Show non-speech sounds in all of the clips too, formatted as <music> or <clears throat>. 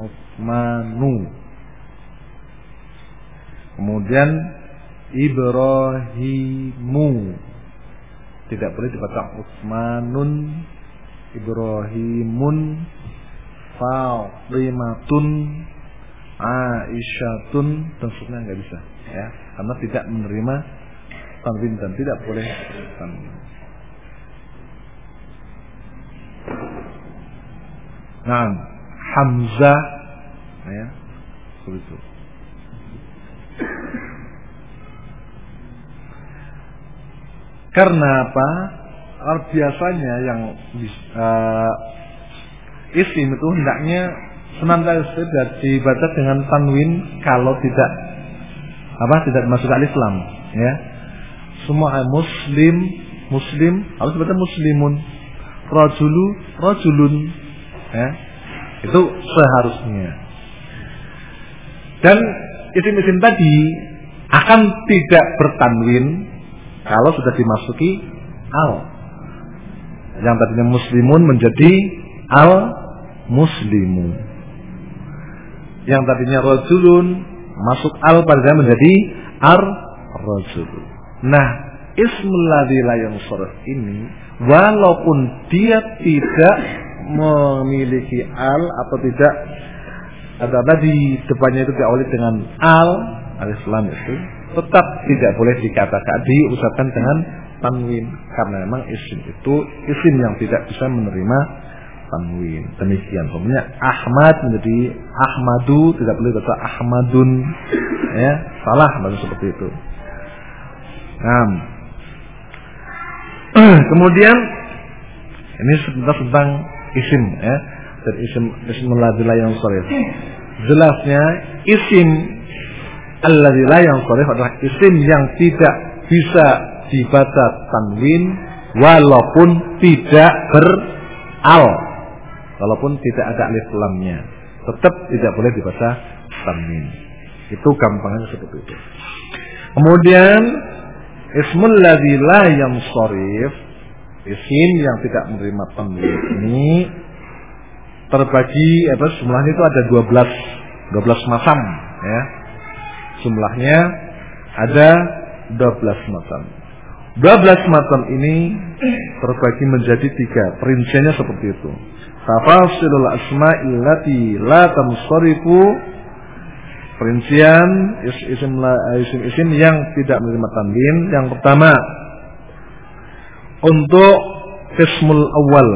Utsmanu. Kemudian Ibrahimu. Tidak boleh dibaca Utsmanun, Ibrahimun, Fatimatun, Aisyatun dan seterusnya nggak bisa ya karena tidak menerima tanwin dan tidak boleh tanwin. Nah, Hamzah ya seperti itu. Karena apa? Biasanya yang uh, isim itu hendaknya senantiasa dibaca dengan tanwin kalau tidak apa tidak masuk al Islam ya semua muslim muslim harus baca muslimun rajulu rajulun ya itu seharusnya. Dan isim-isim tadi akan tidak bertanwin kalau sudah dimasuki al. Yang tadinya muslimun menjadi al muslimun yang tadinya rojulun masuk al pada menjadi ar rojul. Nah, ismul ladzi la ini walaupun dia tidak memiliki al atau tidak ada tadi depannya itu diawali dengan al alif lam itu tetap tidak boleh dikatakan diusahakan dengan tanwin karena memang isim itu isim yang tidak bisa menerima tanwin. Demikian. Pokoknya Ahmad menjadi Ahmadu, tidak boleh baca Ahmadun. Ya, salah baca seperti itu. Nah. <clears throat> Kemudian ini sebentar tentang isim ya. Dan isim la yang sharif. Jelasnya isim alladzi yang sharif adalah isim yang tidak bisa dibaca tanwin walaupun tidak ber al walaupun tidak ada alif lamnya tetap tidak boleh dibaca tanwin itu gampangnya seperti itu kemudian ismul ladzi la yansharif isim yang tidak menerima tanwin ini terbagi apa jumlahnya itu ada 12 12 macam ya. Jumlahnya ada 12 macam 12 macam ini terbagi menjadi tiga perinciannya seperti itu. Tafasilul asma'il lati la tamsarifu perincian isim-isim yang tidak menerima tanwin. Yang pertama untuk ismul awal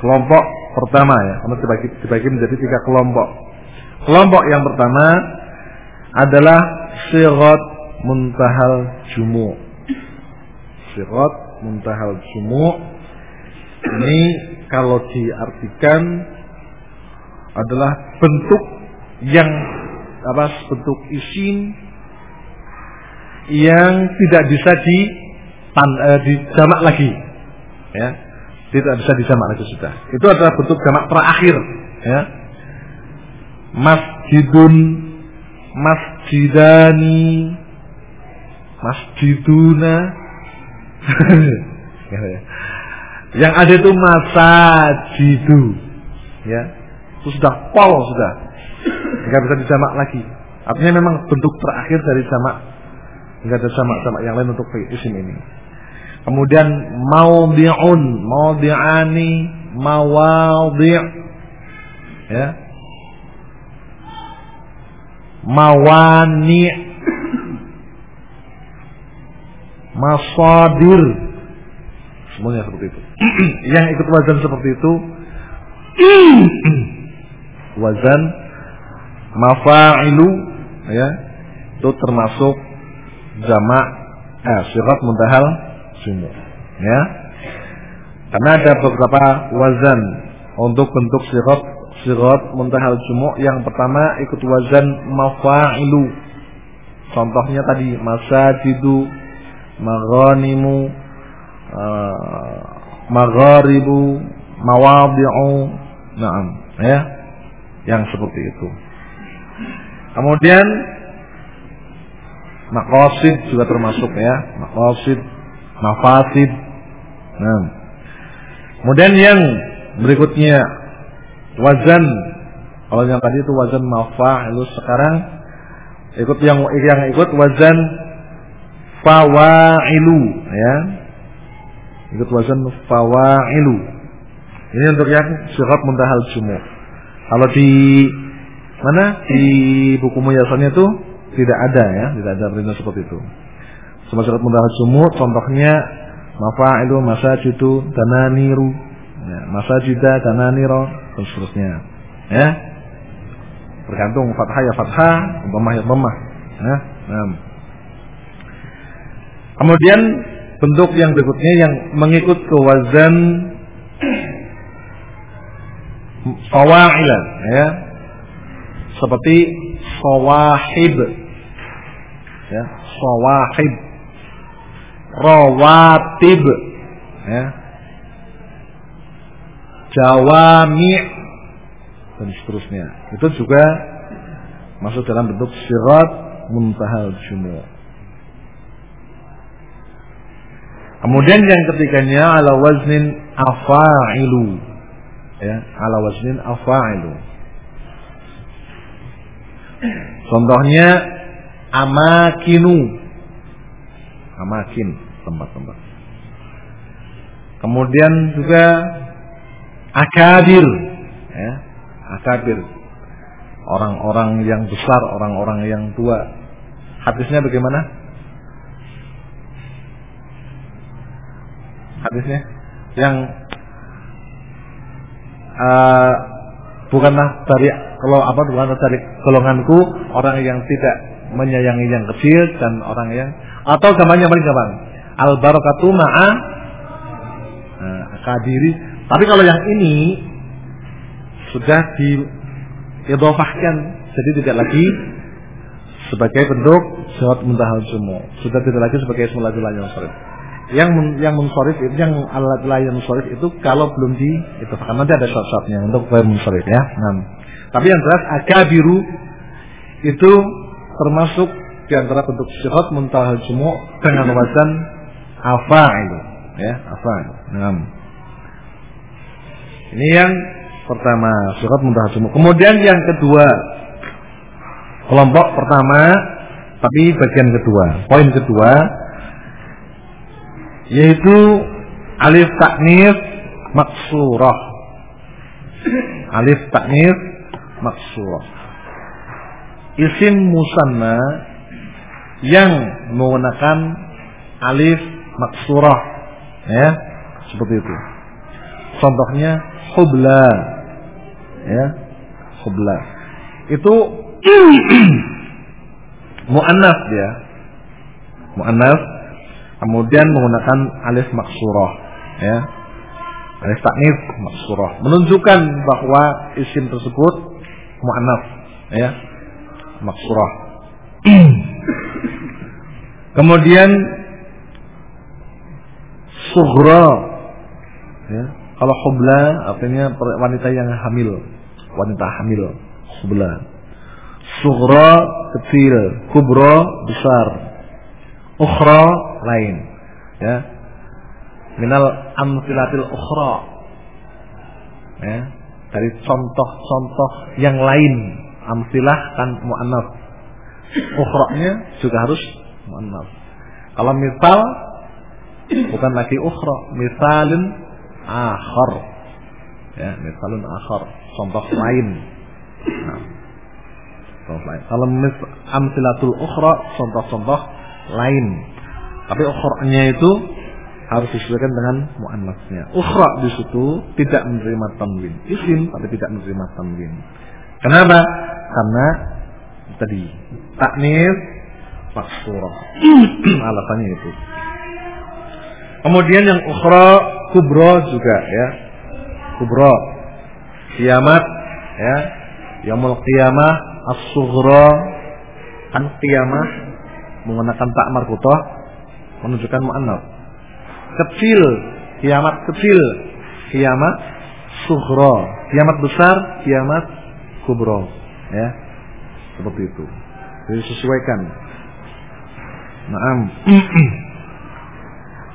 kelompok pertama ya. Karena dibagi, dibagi menjadi tiga kelompok. Kelompok yang pertama adalah sirat muntahal jumu sirat muntahal jumu ini kalau diartikan adalah bentuk yang apa bentuk isim yang tidak bisa di pan, eh, dijamak lagi ya tidak bisa dijamak lagi sudah itu adalah bentuk jamak terakhir ya masjidun masjidani masjiduna <laughs> ya, ya. Yang ada itu masa jidu. Ya. Itu sudah pol sudah. Enggak bisa dijamak lagi. Artinya memang bentuk terakhir dari jamak. Enggak ada jamak-jamak yang lain untuk isim ini. Kemudian maudhi'un, maudhi'ani, mawadhi' ya. Mawani. Masadir. Semuanya seperti itu. <clears throat> Yang ikut wazan seperti itu. <clears throat> Wazan. Mafa'ilu. Ya. Itu termasuk jamak eh syirat muntahal sumu ya. Karena ada beberapa wazan untuk bentuk syirat syirat muntahal sumu yang pertama ikut wazan mafa'ilu. Contohnya tadi masajidu maghanimu uh, magharibu mawadhi'u na'am ya. Yang seperti itu. Kemudian maqasid juga termasuk ya. Maqasid mafasid nah kemudian yang berikutnya wazan Kalau yang tadi itu wazan mafa'ilu sekarang ikut yang yang ikut wazan fawa'ilu ya. Ikut wazan fawa'ilu. Ini untuk yang syirat muntahal jumu. Kalau di mana di buku muyasannya itu tidak ada ya, tidak ada perintah seperti itu. Semua syarat muntahal jumu contohnya mafa'ilu masajidu dananiru ya, masajida dananiro dan seterusnya ya Bergantung fathah ya fathah, dhammah ya dhammah. Ya. Nah. Kemudian bentuk yang berikutnya yang mengikut ke wazan fawa'ila ya. Seperti sawahib. Ya, sawahib. Rawatib. Ya. Jawami' dan seterusnya. Itu juga masuk dalam bentuk sirat muntahal jumu. Kemudian yang ketiganya ala waznin afa'ilu. Ya, ala waznin afa'ilu. Contohnya amakinu. Amakin, tempat-tempat. Kemudian juga akadir, ya, akabir orang-orang yang besar, orang-orang yang tua. Hadisnya bagaimana? Hadisnya yang uh, bukanlah dari kalau apa bukanlah dari golonganku orang yang tidak menyayangi yang kecil dan orang yang atau gambarnya paling gampang. Al barakatu ma'a nah, kadiri. Tapi kalau yang ini sudah diidofahkan jadi tidak lagi sebagai bentuk syarat muntahal jumu sudah tidak lagi sebagai semula yang sorif yang yang mensorif itu yang alat lain mensorif itu kalau belum di itu karena nanti ada syarat-syaratnya untuk mensorif ya. Nah. tapi yang jelas akabiru itu termasuk di antara bentuk syarat muntahal jumu dengan wazan itu ya nah. ini yang pertama surat muntahal Kemudian yang kedua kelompok pertama tapi bagian kedua, poin kedua yaitu alif taknif maksurah. Alif taknif maksurah. Isim musanna yang menggunakan alif maksurah. Ya seperti itu. Contohnya hubla. Ya hubla. Itu <clears throat> muannas ya muannas. Kemudian menggunakan alif maksurah. Ya alif taknif maksurah. Menunjukkan bahwa isim tersebut muannas. Ya maksurah <clears throat> kemudian sughra ya kalau hubla artinya wanita yang hamil, wanita hamil, hubla. Sughra kecil, kubra besar. Ukhra lain. Ya. Minal amsilatil ukhra. Ya. Dari contoh-contoh yang lain. Amsilah kan mu'annaf. Ukhranya juga harus Kalau misal bukan lagi ukhra, misalin akhar. Ya, misalun akhar, contoh lain. Nah, contoh lain. Kalau mis amsilatul ukhra, contoh-contoh lain. Tapi ukhranya itu harus disesuaikan dengan muannasnya. Ukhra di situ tidak menerima tanwin. Isim tapi tidak menerima tanwin. Kenapa? Karena tadi taknis maksurah. <clears throat> Alasannya itu. Kemudian yang ukhra kubro juga ya. Kubro. Kiamat ya. Yaumul qiyamah as-sughra kan qiyamah menggunakan tak marbutoh menunjukkan muannats. Kecil, kiamat kecil, kiamat sughra. Kiamat besar, kiamat kubro ya. Seperti itu. Jadi sesuaikan. Naam.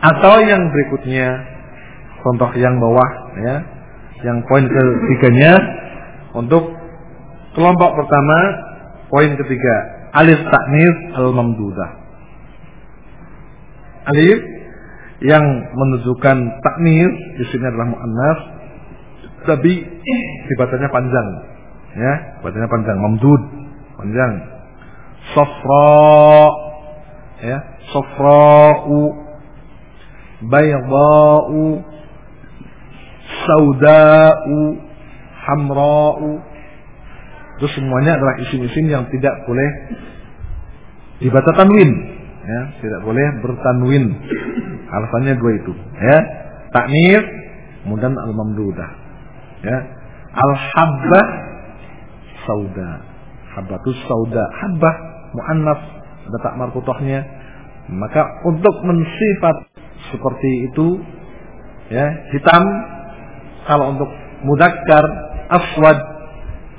Atau yang berikutnya contoh yang bawah ya. Yang poin ketiganya untuk Kelompok pertama, poin ketiga, alif taknis al-mamdudah. Alif yang menunjukkan taknis di sini adalah muannas tapi dibacanya panjang ya bacanya panjang mamdud panjang sofra ya. Sofra'u bayda'u sauda'u hamra'u. Itu semuanya adalah isim-isim yang tidak boleh dibaca tanwin. Ya tidak boleh bertanwin. Alasannya dua itu. Ya. Takmir kemudian al mamdudah ya al habbah sauda habbatus sauda. Habbah muannaf ada tak marfutohnya maka untuk mensifat seperti itu ya hitam kalau untuk mudakkar aswad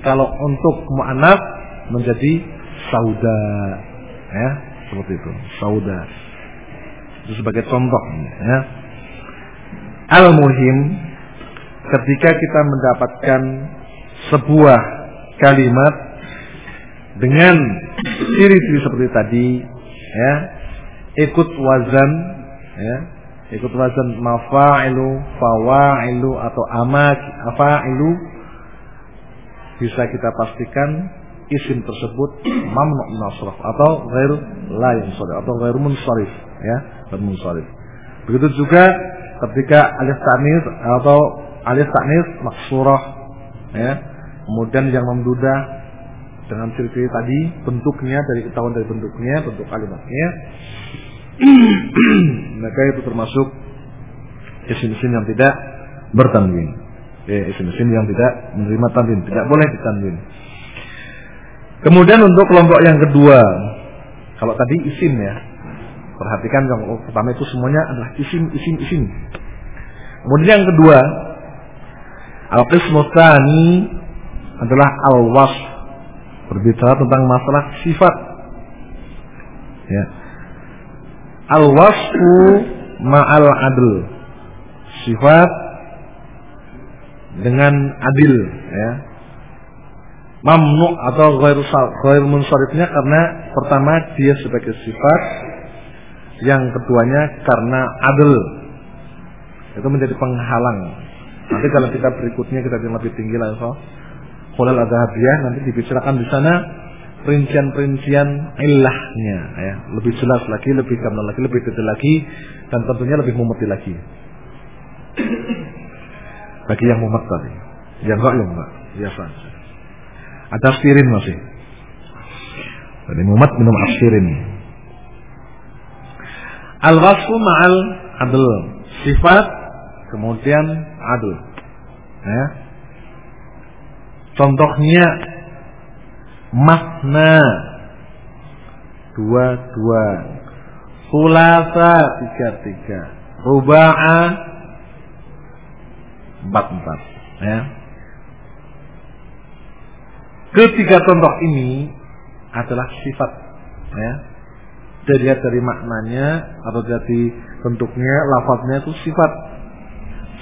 kalau untuk muannaf menjadi sauda ya seperti itu sauda. Itu sebagai contoh ya. Al muhim ketika kita mendapatkan sebuah kalimat dengan ciri-ciri seperti tadi ya. Ikut wazan ya. Ikut wazan mafa'ilu fawa'ilu atau amak afa'ilu. Bisa kita pastikan isim tersebut mamnu nasraf atau ghair la yansarif atau ghair munsharif ya. Ghair munsharif begitu juga ketika alif tanis atau alif tanis maksurah ya. Kemudian yang memduda dengan ciri-ciri tadi bentuknya dari ketahuan dari bentuknya bentuk kalimatnya. <clears throat> Maka itu termasuk isim-isim yang tidak bertanwin. Isim-isim yang tidak menerima tanwin tidak boleh ditanwin. Kemudian untuk kelompok yang kedua, kalau tadi isim ya, perhatikan yang pertama itu semuanya adalah isim, isim, isim. Kemudian yang kedua, al-qismu adalah al-was, berbicara tentang masalah sifat. Ya. Al-wasfu ma'al adl. Sifat dengan adil ya mamnu atau ghair ghair munsharifnya karena pertama dia sebagai sifat yang keduanya karena adil itu menjadi penghalang nanti kalau kita berikutnya kita lebih tinggi lah so khulal adhabiyah nanti dibicarakan di sana perincian-perincian ilahnya ya lebih jelas lagi lebih gamblang lagi lebih detail lagi dan tentunya lebih mumet lagi bagi yang mumet tadi yang enggak ya enggak biasa ada aspirin masih. Jadi Muhammad minum aspirin. Al-wasfu ma'al adl. Sifat kemudian adl. Ya. Contohnya makna dua dua, sulasa tiga tiga, ruba'a empat empat. Ya. Ketiga contoh ini adalah sifat ya. Dilihat dari maknanya atau dari bentuknya, lafaznya itu sifat.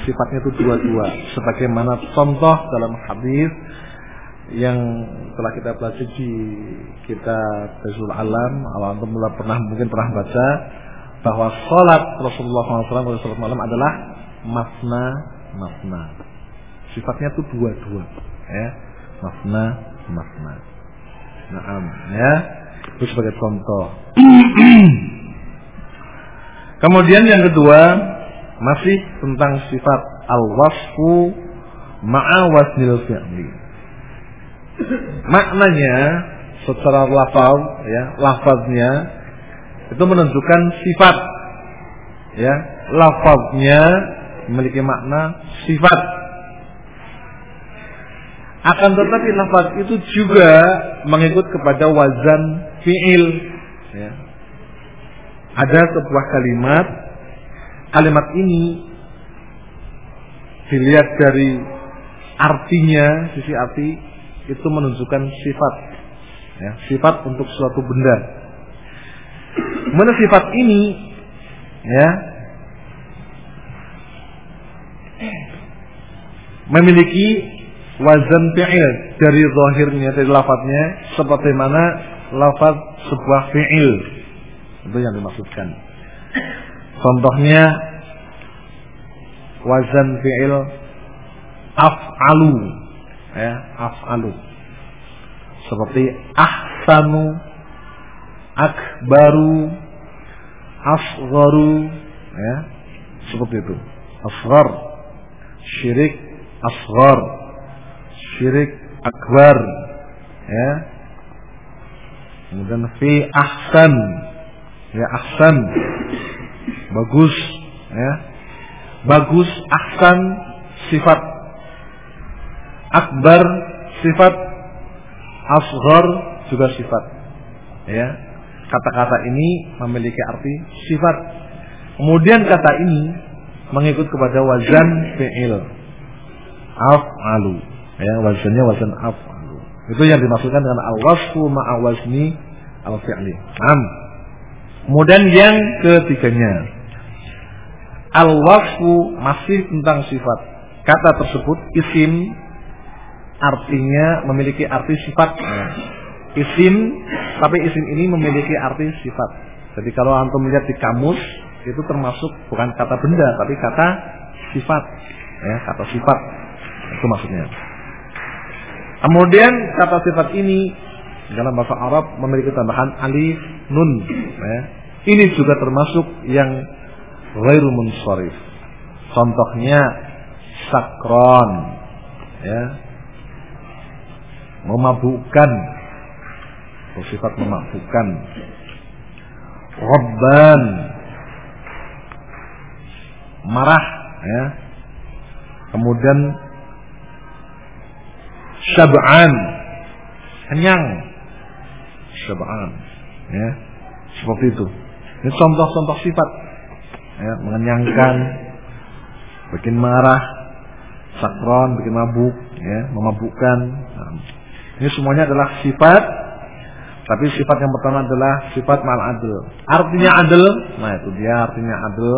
Sifatnya itu dua-dua. Sebagaimana contoh dalam hadis yang telah kita pelajari di kita Rasul Alam, Allah antum pernah mungkin pernah baca bahwa sholat Rasulullah SAW sholat malam adalah masna masna. Sifatnya itu dua-dua, ya, masna makna. Naam, ya. Itu sebagai contoh. <clears throat> Kemudian yang kedua masih tentang sifat al-wasfu ma'a wasnil fi'li. Maknanya secara lafaz ya, lafaznya itu menunjukkan sifat ya, lafaznya memiliki makna sifat akan tetapi lafaz itu juga mengikut kepada wazan fi'il. Ya. Ada sebuah kalimat, kalimat ini dilihat dari artinya, sisi arti itu menunjukkan sifat, ya, sifat untuk suatu benda. Mana sifat ini, ya, memiliki wazan fi'il dari zahirnya dari lafadznya seperti mana lafaz sebuah fi'il. Itu yang dimaksudkan. Contohnya wazan fi'il af'alu ya af'alu. Seperti ahsanu akbaru asgharu ya seperti itu. Asghar syirik asghar syirik akbar ya. Kemudian fi ahsan ya ahsan. Bagus ya. Bagus ahsan sifat akbar sifat asghar juga sifat. Ya kata-kata ini memiliki arti sifat. Kemudian kata ini mengikut kepada wazan fi'il. Af'alu. Ya wazannya wazan af'alu. Itu yang dimaksudkan dengan al-wasfu ma'a wazni al-fi'li. Kemudian yang ketiganya. Al-wasfu masih tentang sifat. Kata tersebut isim artinya memiliki arti sifat. Isim, tapi isim ini memiliki arti sifat. Jadi kalau antum melihat di kamus itu termasuk bukan kata benda, tapi kata sifat. Ya, kata sifat. Itu maksudnya. Kemudian kata sifat ini dalam bahasa Arab memiliki tambahan alif nun. Ya. Ini juga termasuk yang ghairu munsharif. Contohnya sakron. Ya, memabukkan. Bersifat memabukkan. Rabban. Marah ya. Kemudian syab'an. Kenyang. Syab'an ya. Seperti itu. Ini contoh-contoh sifat ya. Mengenyangkan bikin marah. Sakron bikin mabuk ya. Memabukkan ini semuanya adalah sifat tapi sifat yang pertama adalah sifat mal adil. Artinya adil, nah itu dia artinya adil.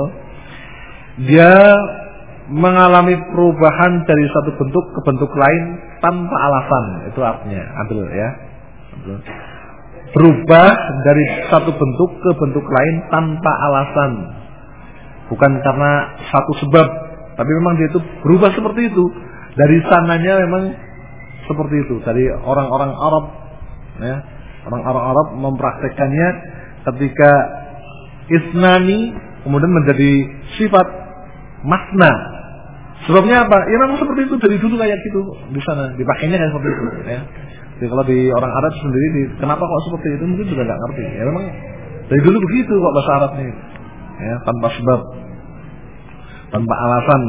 Dia mengalami perubahan dari satu bentuk ke bentuk lain tanpa alasan. Itu artinya adil ya. Berubah dari satu bentuk ke bentuk lain tanpa alasan. Bukan karena satu sebab, tapi memang dia itu berubah seperti itu. Dari sananya memang seperti itu. Dari orang-orang Arab ya orang-orang Arab mempraktekannya ketika isnani kemudian menjadi sifat makna sebabnya apa? Ya memang seperti itu. Dari dulu kayak gitu di sana. Dipakainya kayak seperti itu ya. Jadi kalau di orang Arab sendiri di, kenapa kok seperti itu? Mungkin juga nggak ngerti. Ya memang dari dulu begitu kok bahasa Arab nih ya tanpa sebab tanpa alasan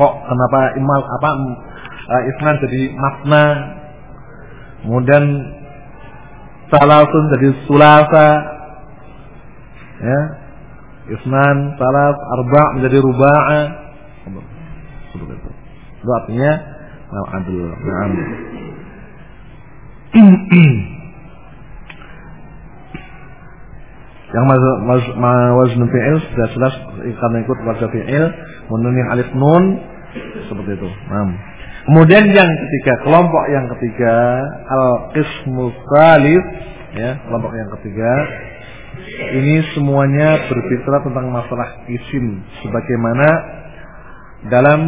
kok kenapa imal apa uh, isnan jadi makna. Kemudian salasun jadi sulasa. Ya. Isnan salas arba menjadi ruba'a. Itu. Artinya mal adil. Na'am. <clears throat> Yang wazn fi'il sudah jelas karena ikut wazn fi'il menunih alif nun. Seperti itu. Nah. Kemudian yang ketiga, kelompok yang ketiga al-qismu salif ya, kelompok yang ketiga ini semuanya berbicara tentang masalah isim sebagaimana dalam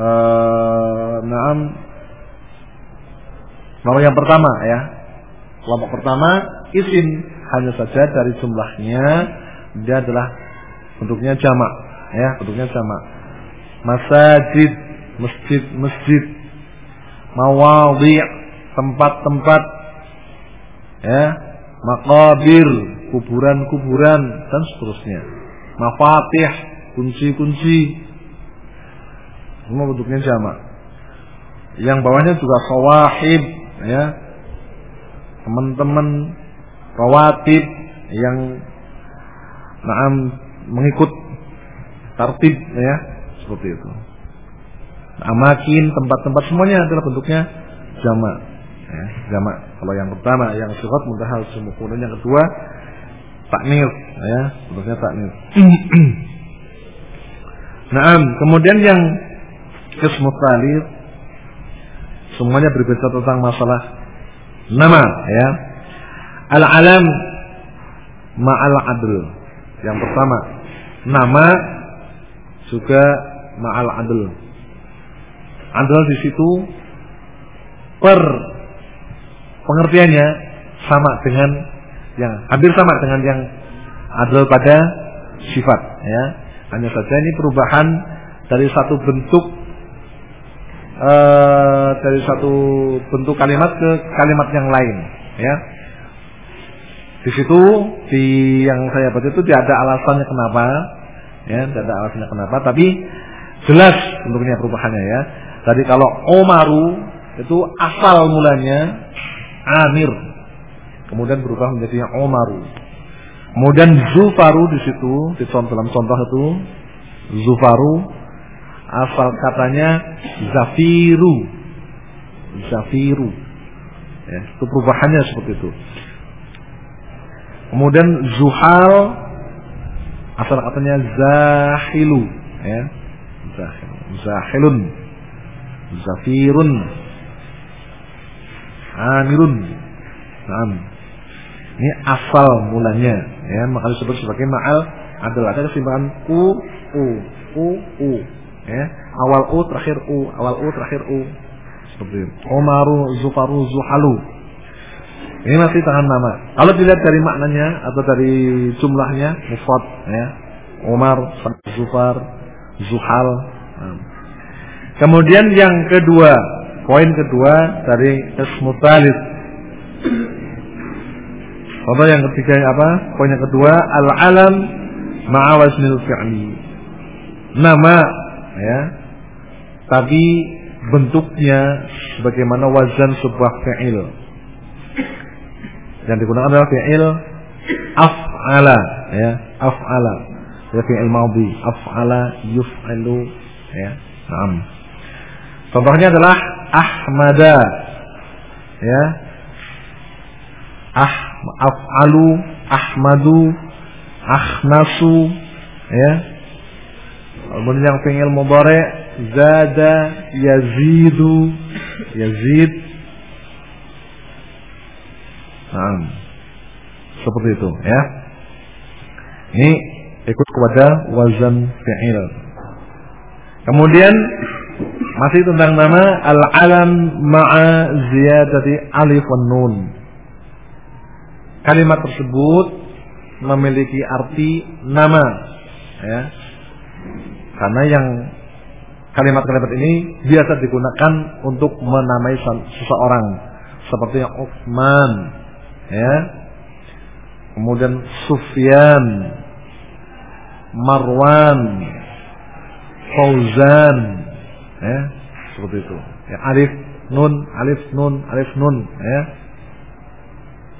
uh, naam yang pertama ya. Kelompok pertama isim hanya saja dari jumlahnya dia adalah bentuknya jamak ya, bentuknya jamak. Masajid masjid-masjid, mawadhi' tempat-tempat ya, makabir, kuburan-kuburan dan seterusnya. Mafatih, kunci-kunci. Semua bentuknya jamak. Yang bawahnya juga sawahib ya. Teman-teman rawatib yang naam mengikut tertib ya seperti itu amakin, tempat-tempat semuanya adalah bentuknya jamak. Ya, jamak. Kalau yang pertama yang sifat muntahal semua. Kemudian yang kedua taknir, ya, bentuknya taknir. <clears throat> nah, kemudian yang kesmutalir semuanya berbicara tentang masalah nama ya. Al-alam ma'al adl. Yang pertama, nama juga ma'al adl. Adl di situ per pengertiannya sama dengan yang hampir sama dengan yang adl pada sifat ya. Hanya saja ini perubahan dari satu bentuk uh, dari satu bentuk kalimat ke kalimat yang lain ya. Di situ di yang saya baca itu tidak ada alasannya kenapa ya, tidak ada alasannya kenapa tapi jelas bentuknya perubahannya ya. Tadi kalau Omaru itu asal mulanya Amir kemudian berubah menjadi Omaru. Kemudian Zufaru di situ, di dalam contoh itu Zufaru asal katanya Zafiru. Zafiru. Ya, itu perubahannya seperti itu. Kemudian Zuhal asal katanya Zahilu, ya. Zahil, Zahilun. Zafirun. Amirun. Nah, ini asal mulanya, ya, maka disebut sebagai ma'al adalah ada kesimbangan u u u u, ya. Awal u terakhir u, awal u terakhir u. Seperti itu. Omaru, Zufaru, Zuhalu. Ini masih tangan nama. Kalau dilihat dari maknanya atau dari jumlahnya, mufrad, ya. Umar, Zufar, Zuhal. Kemudian yang kedua, poin kedua dari ismu Contoh yang ketiga apa? Poin yang kedua al-alam ma'a wasnil fi'li. Nama ya. Tapi bentuknya sebagaimana wazan sebuah fi'il. Yang digunakan adalah fi'il af'ala ya, af'ala. Ya fi'il madhi, af'ala yuf'alu ya. Naam. Contohnya adalah ahmada ya. Ah af'alu, ahmadu, akhnasu, ya. Kemudian yang fi'il mudhari zada, yazidu, yazid. Nah, seperti itu, ya. Ini ikut kepada wazan fi'il. Kemudian masih tentang nama al-alam ma'a ziyadati alif wan nun. Kalimat tersebut memiliki arti nama ya. Karena yang kalimat-kalimat ini biasa digunakan untuk menamai seseorang. Seperti yang Uthman ya. Kemudian Sufyan Marwan Fauzan ya seperti itu. Ya alif nun alif nun alif nun. Ya.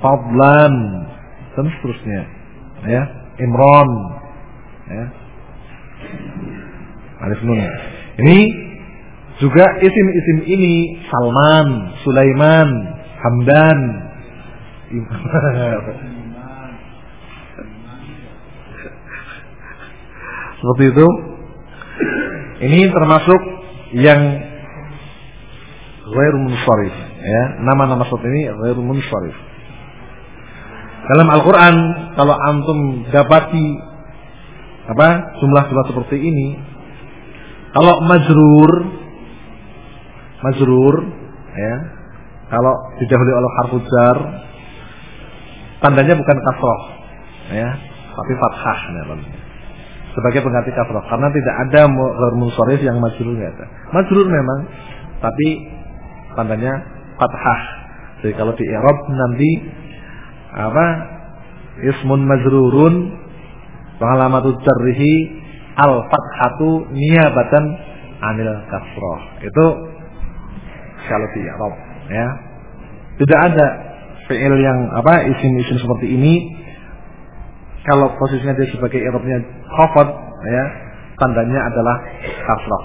Fadlan dan seterusnya. Ya Imron ya. Alif Nun. Ini juga isim-isim ini Salman Sulaiman Hamdan. <laughs> Seperti itu. Ini termasuk yang ghairu munsharif ya. Nama-nama seperti ini ghairu munsharif. Dalam Al-Quran kalau antum dapati apa jumlah-jumlah seperti ini, kalau majrur, majrur, ya, kalau didahului oleh harfu jar, tandanya bukan kasroh, ya, tapi fathah, ya, sebagai pengganti kasroh, karena tidak ada munsharif yang majrur nggak ada. Majrur memang, tapi tandanya fathah. Jadi kalau di Arab nanti apa ismun majrurun pengalamatu jarrihi al fathatu niabatan anil kasroh itu kalau di Arab ya tidak ada fi'il yang apa isim-isim seperti ini kalau posisinya dia sebagai Arabnya khafad ya tandanya adalah kasroh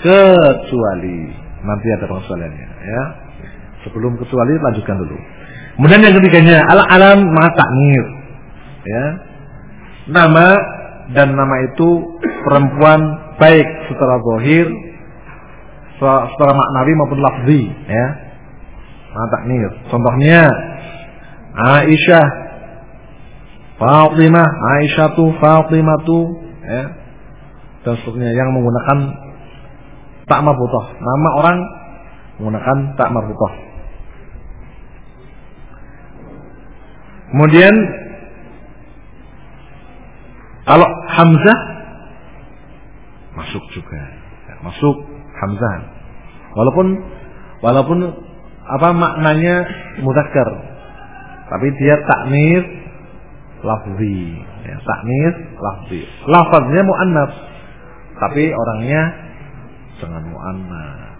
kecuali nanti ada pengecualiannya ya sebelum kecuali lanjutkan dulu Kemudian yang ketiganya al-alam mataknir. Ya. Nama dan nama itu perempuan baik secara zahir secara maknawi maupun lafzi ya. Nah, taknir. Contohnya Aisyah Fatimah, Aisyah tu, Fatimah tu, ya. Dan seterusnya yang menggunakan tak marbutoh. Nama orang menggunakan tak marbutoh. Kemudian kalau Hamzah masuk juga, ya, masuk Hamzah. Walaupun walaupun apa maknanya mudzakkar, tapi dia takmir lafzi, ya, takmir lafzi. Lafaznya muannats, tapi orangnya jangan muannats.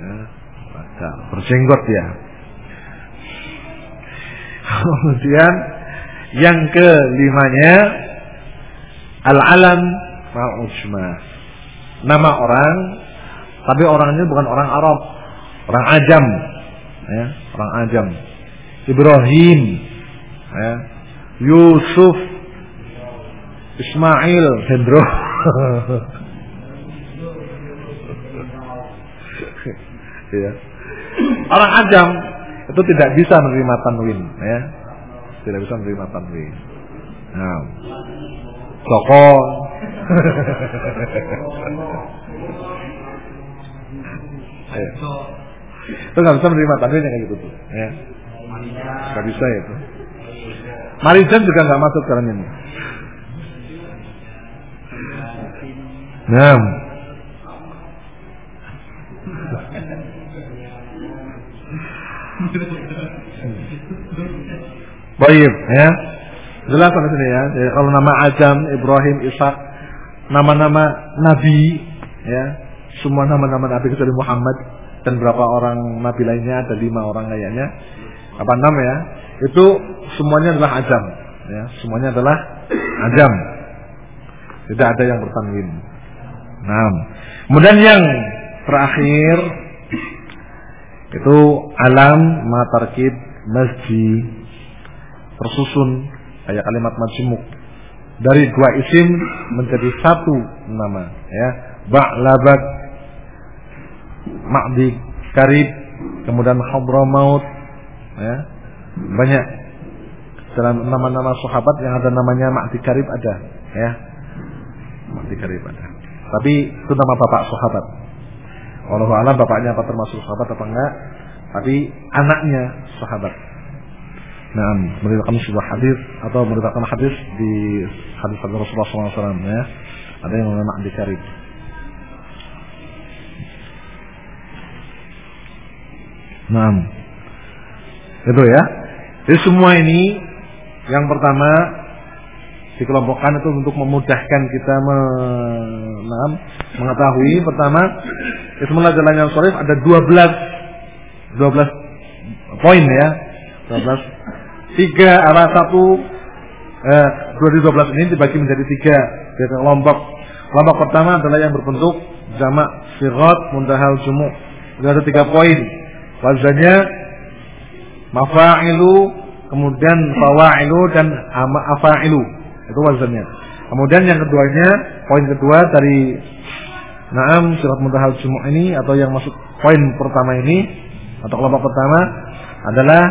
Ya, berjenggot ya. <laughs> Kemudian yang kelimanya al-alam ma'ujma. Nama orang tapi orangnya bukan orang Arab, orang Ajam. Ya, orang Ajam. Ibrahim, ya. Yusuf, Ismail, Hendro. ya. Orang Ajam itu tidak bisa menerima tanwin, ya. Tidak bisa menerima tanwin. Nah, Toko. ya. Itu nggak bisa menerima tanwin yang kayak gitu tuh, ya. Nggak bisa tuh. Marijan juga nggak masuk sekarang ini. Nah, Baik, ya. Jelas sampai sini ya. Jadi, kalau nama Ajam, Ibrahim, Ishak, nama-nama Nabi, ya, semua nama-nama Nabi kecuali Muhammad dan berapa orang Nabi lainnya ada lima orang kayaknya. Apa enam ya? Itu semuanya adalah Ajam, ya. Semuanya adalah Ajam. Tidak ada yang bertanwin. Nah, kemudian yang terakhir itu alam matarkib masjid tersusun kayak kalimat majmuk dari dua isim menjadi satu nama ya ba'labat ma'di karib kemudian maut ya banyak dalam nama-nama sahabat yang ada namanya ma'di karib ada ya ma'di karib ada tapi itu nama bapak sahabat Allah alam bapaknya apa termasuk sahabat apa enggak tapi anaknya sahabat Nah, menceritakan sebuah hadis atau menceritakan hadis di hadis-hadis Rasulullah SAW ya. Ada yang namanya di karib. Nah, itu ya. Jadi semua ini yang pertama dikelompokkan itu untuk memudahkan kita me, mengetahui. Pertama Ismullah Jalan yang Sorif ada 12 12 poin ya 12 tiga arah satu eh, 2012 ini dibagi menjadi tiga jadi kelompok kelompok pertama adalah yang berbentuk jamak sirat muntahal jumu ada tiga poin. Wazannya mafa'ilu kemudian fawa'ilu dan afa'ilu itu wazannya kemudian yang keduanya poin kedua dari Naam sirat muntahal jumu ini atau yang masuk poin pertama ini atau kelompok pertama adalah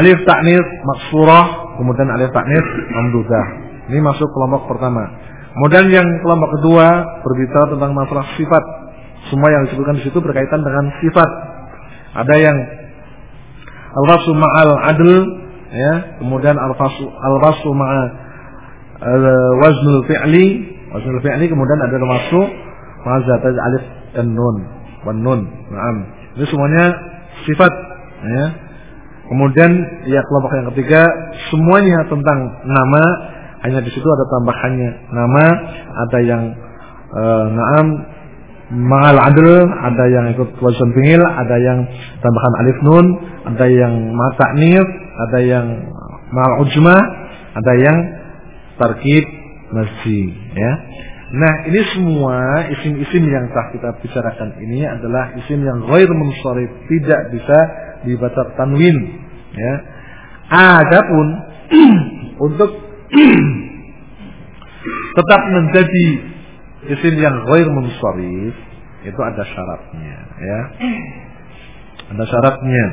alif taknis maksurah, kemudian alif taknis mamdudah. Ini masuk kelompok pertama. Kemudian yang kelompok kedua berbicara tentang masalah sifat. Semua yang disebutkan di situ berkaitan dengan sifat. Ada yang al-rasu ma'al adl ya, kemudian al-rasu al-rasu ma'al uh, waznul fi'li, waznul fi'li kemudian ada al-rasu ma'al alif dan nun, wan nun. Naam. Ini semuanya sifat ya. Kemudian ya kelompok yang ketiga semuanya tentang nama hanya di situ ada tambahannya nama ada yang e, naam ma'al adl ada yang ikut wazan fi'il ada yang tambahan alif nun ada yang nif ada yang ma'al ujma ada yang tarkib masjid ya. Nah ini semua isim-isim yang telah kita bicarakan ini adalah isim yang ghair munsharif tidak bisa dibaca tanwin ya. Adapun <clears throat> untuk <clears throat> tetap menjadi isim yang ghair munsharif itu ada syaratnya ya. Ada syaratnya.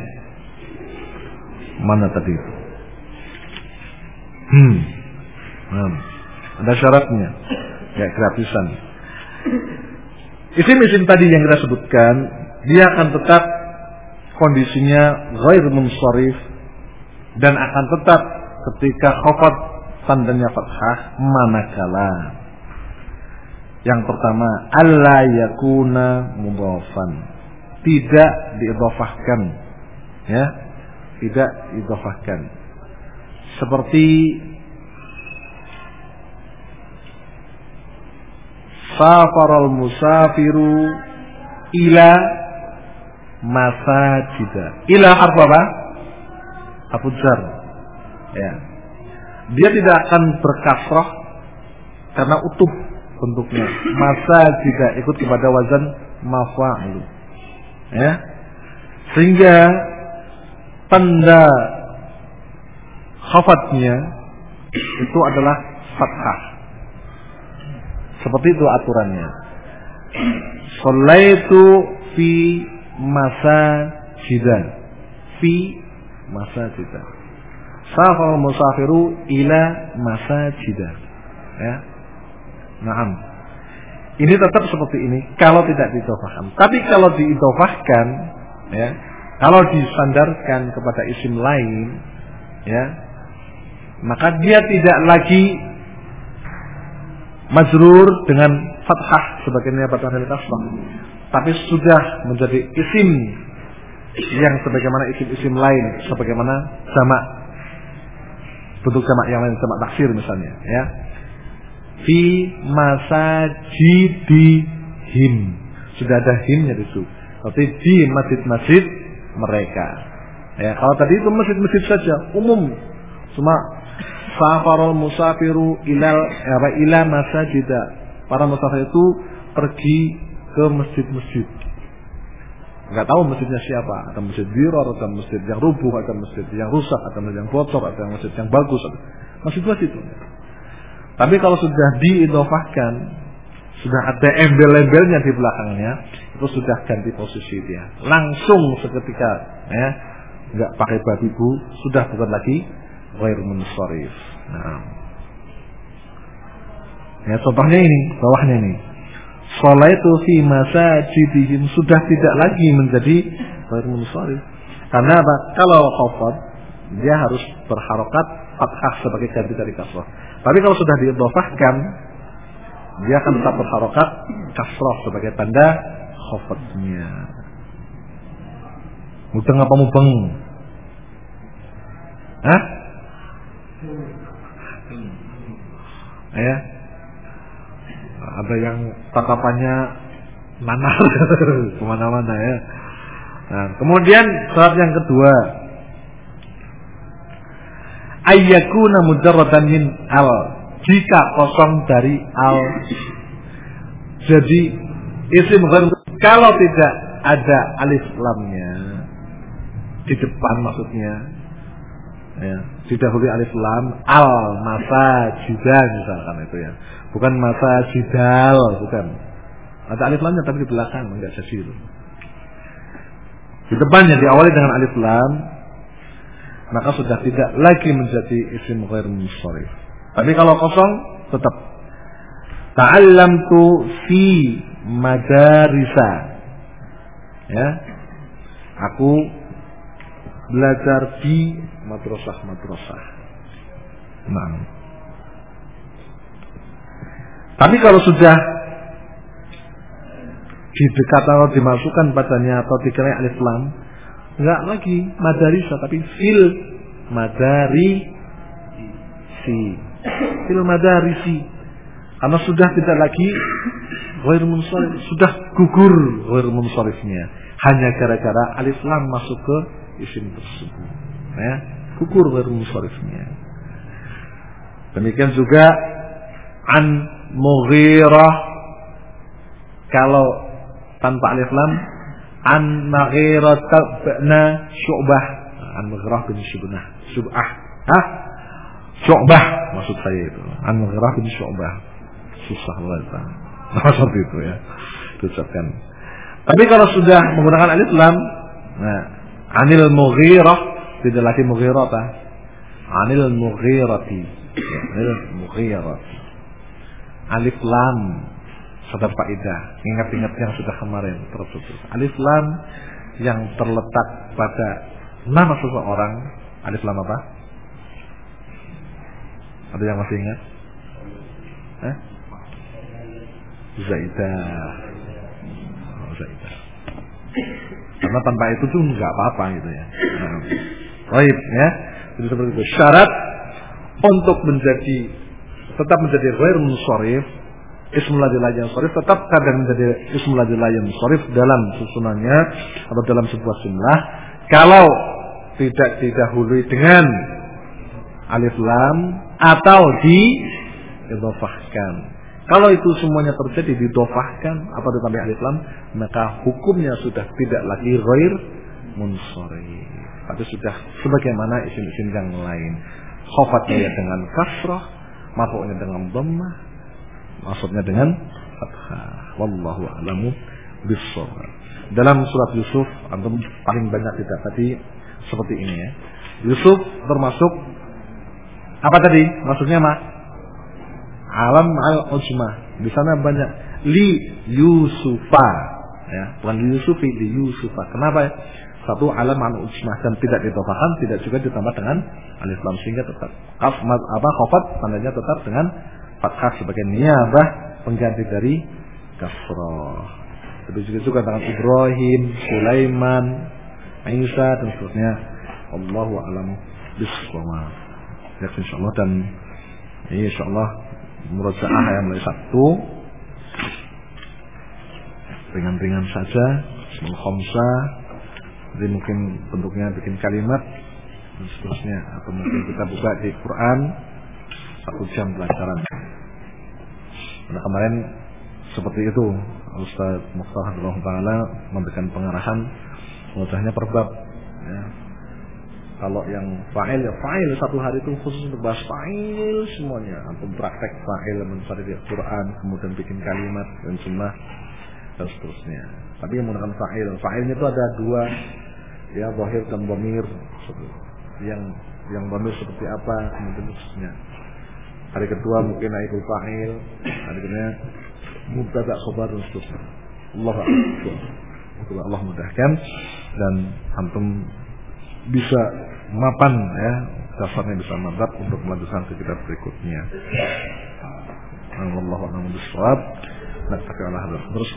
Mana tadi? Hmm. hmm. Ada syaratnya. Ya gratisan. Isim-isim tadi yang kita sebutkan, dia akan tetap kondisinya ghair munsharif dan akan tetap ketika khafat tandanya fathah manakala yang pertama alla yakuna mudhafan tidak diidhafahkan ya tidak diidhafahkan seperti safaral musafiru ila masajida. Ila harfu apa? Harfu jar. Ya. Dia tidak akan berkasrah karena utuh bentuknya. Masajida ikut kepada wazan mafa'il. Ya. Sehingga tanda khafatnya itu adalah fathah. Seperti itu aturannya. Salaitu fi masa jida fi masa jida safar musafiru ila masa jida ya Naam. Ini tetap seperti ini kalau tidak ditofahkan. Tapi kalau diidofahkan, ya, kalau disandarkan kepada isim lain, ya, maka dia tidak lagi majrur dengan fathah sebagaimana dari kasrah tapi sudah menjadi isim yang sebagaimana isim-isim lain sebagaimana sama bentuk sama yang lain sama taksir misalnya ya fi masajidihim. Sudah ada himnya di situ. Tapi di masjid-masjid mereka. Ya kalau tadi itu masjid-masjid saja umum. Cuma safarul musafiru ilal apa ila masajida. Para musafir itu pergi ke masjid-masjid. Enggak tahu masjidnya siapa, ada masjid biror, ada masjid yang rubuh, ada masjid yang rusak, ada masjid yang bocor, ada masjid yang bagus, masjid-masjid itu. Tapi kalau sudah diidofahkan, sudah ada embel-embelnya di belakangnya, itu sudah ganti posisi dia. Langsung seketika, ya, nggak pakai babi bu, sudah bukan lagi ghair munsharif. Nah. Ya contohnya ini, bawahnya ini itu fi masajidihim sudah tidak lagi menjadi ghair munsharif. Karena apa? Kalau khafat dia harus berharokat fathah sebagai ganti dari kasrah. Tapi kalau sudah diidhafahkan dia akan tetap berharokat kasrah sebagai tanda khafatnya. Mudeng apa mubeng? Hah? Ya, ada yang tatapannya nanar <laughs> ke mana-mana ya. Nah, kemudian syarat yang kedua ayyakuna mujarradan min al. Jika kosong dari al. Jadi isim kalau tidak ada alif lamnya di depan maksudnya ya didahului alif lam al masa juga misalkan itu ya. Bukan masa jidal bukan. Ada alif lamnya tapi di belakang enggak jasir di depannya diawali dengan alif lam maka sudah tidak lagi menjadi isim ghair munsharif tapi kalau kosong tetap ta'allamtu fi madarisa ya aku belajar di madrasah-madrasah. Nah. Tapi kalau sudah didekat atau dimasukkan padanya atau dikenai alif lam, enggak lagi madarisa tapi fil madari si. Fil madarisi karena sudah tidak lagi ghair munsharif sudah gugur ghair munsharifnya hanya gara-gara alif lam masuk ke isim tersebut. Ya gugur ghair munsharifnya demikian juga an mughirah. Kalau tanpa alif lam an mughirah tabna syu'bah. An mughirah bin syubnah syubah ah syu'bah maksud saya itu an mughirah bin syu'bah susah banget nah, <laughs> seperti itu ya diucapkan Tapi kalau sudah menggunakan alif lam, nah, anil mughirah tidak lagi mughirah Anil mughirati. Anil mughirah. Alif lam sadar faidah. Ingat-ingat yang sudah kemarin tertutup. Alif lam yang terletak pada nama seseorang. Alif lam apa? Ada yang masih ingat? Eh? Zaidah. Oh, Zaidah. Karena tanpa itu tuh nggak apa-apa gitu ya. Baik ya. Jadi seperti itu. Syarat untuk menjadi tetap menjadi ghair munsharif Ismul ladzi sorif tetap kadang menjadi ismul ladzi sorif dalam susunannya atau dalam sebuah jumlah kalau tidak didahului dengan alif lam atau di idhofahkan. Kalau itu semuanya terjadi didofahkan atau ditambah alif lam, maka hukumnya sudah tidak lagi ghair munsharif. Tapi sudah sebagaimana isim-isim yang lain. Khofatnya ya dengan kasrah, mafuknya dengan dhammah, maksudnya dengan fathah. Wallahu a'lamu. Dalam surat Yusuf antum paling banyak tidak tadi seperti ini ya. Yusuf termasuk apa tadi? Maksudnya mak alam al ujma. Di sana banyak li Yusufa ya, bukan li Yusufi, li Yusufa. Kenapa ya? Satu alam al ujma dan tidak ditofakan, tidak juga ditambah dengan alif lam sehingga tetap kaf apa khafat tandanya tetap dengan fathah sebagai niyabah pengganti dari kasroh. Begitu juga dengan Ibrahim, Sulaiman, Isa dan seterusnya. Allahu a'lam bishawab. Ya insyaallah dan insyaallah murojaah yang mulai Sabtu ringan-ringan saja Bismillah khamsa jadi mungkin bentuknya bikin kalimat dan seterusnya atau mungkin kita buka di Quran satu jam pelajaran. Nah kemarin seperti itu Ustaz Mustafa Taala memberikan pengarahan wajahnya perbab ya. Kalau yang fa'il ya fa'il satu hari itu khusus untuk bahas fa'il semuanya. Antum praktek fa'il mencari di Quran, kemudian bikin kalimat dan jumlah dan seterusnya. Tapi yang menggunakan fa'il, fa'ilnya itu ada dua ya zahir dan bomir yang yang bomir seperti apa kemudian seterusnya. Hari kedua mungkin naikul fa'il, hari kedua mubtada khabar dan seterusnya. Allah Allah mudahkan dan antum bisa mapan ya dasarnya bisa mantap untuk melanjutkan ke kitab berikutnya. Hadza. Terus.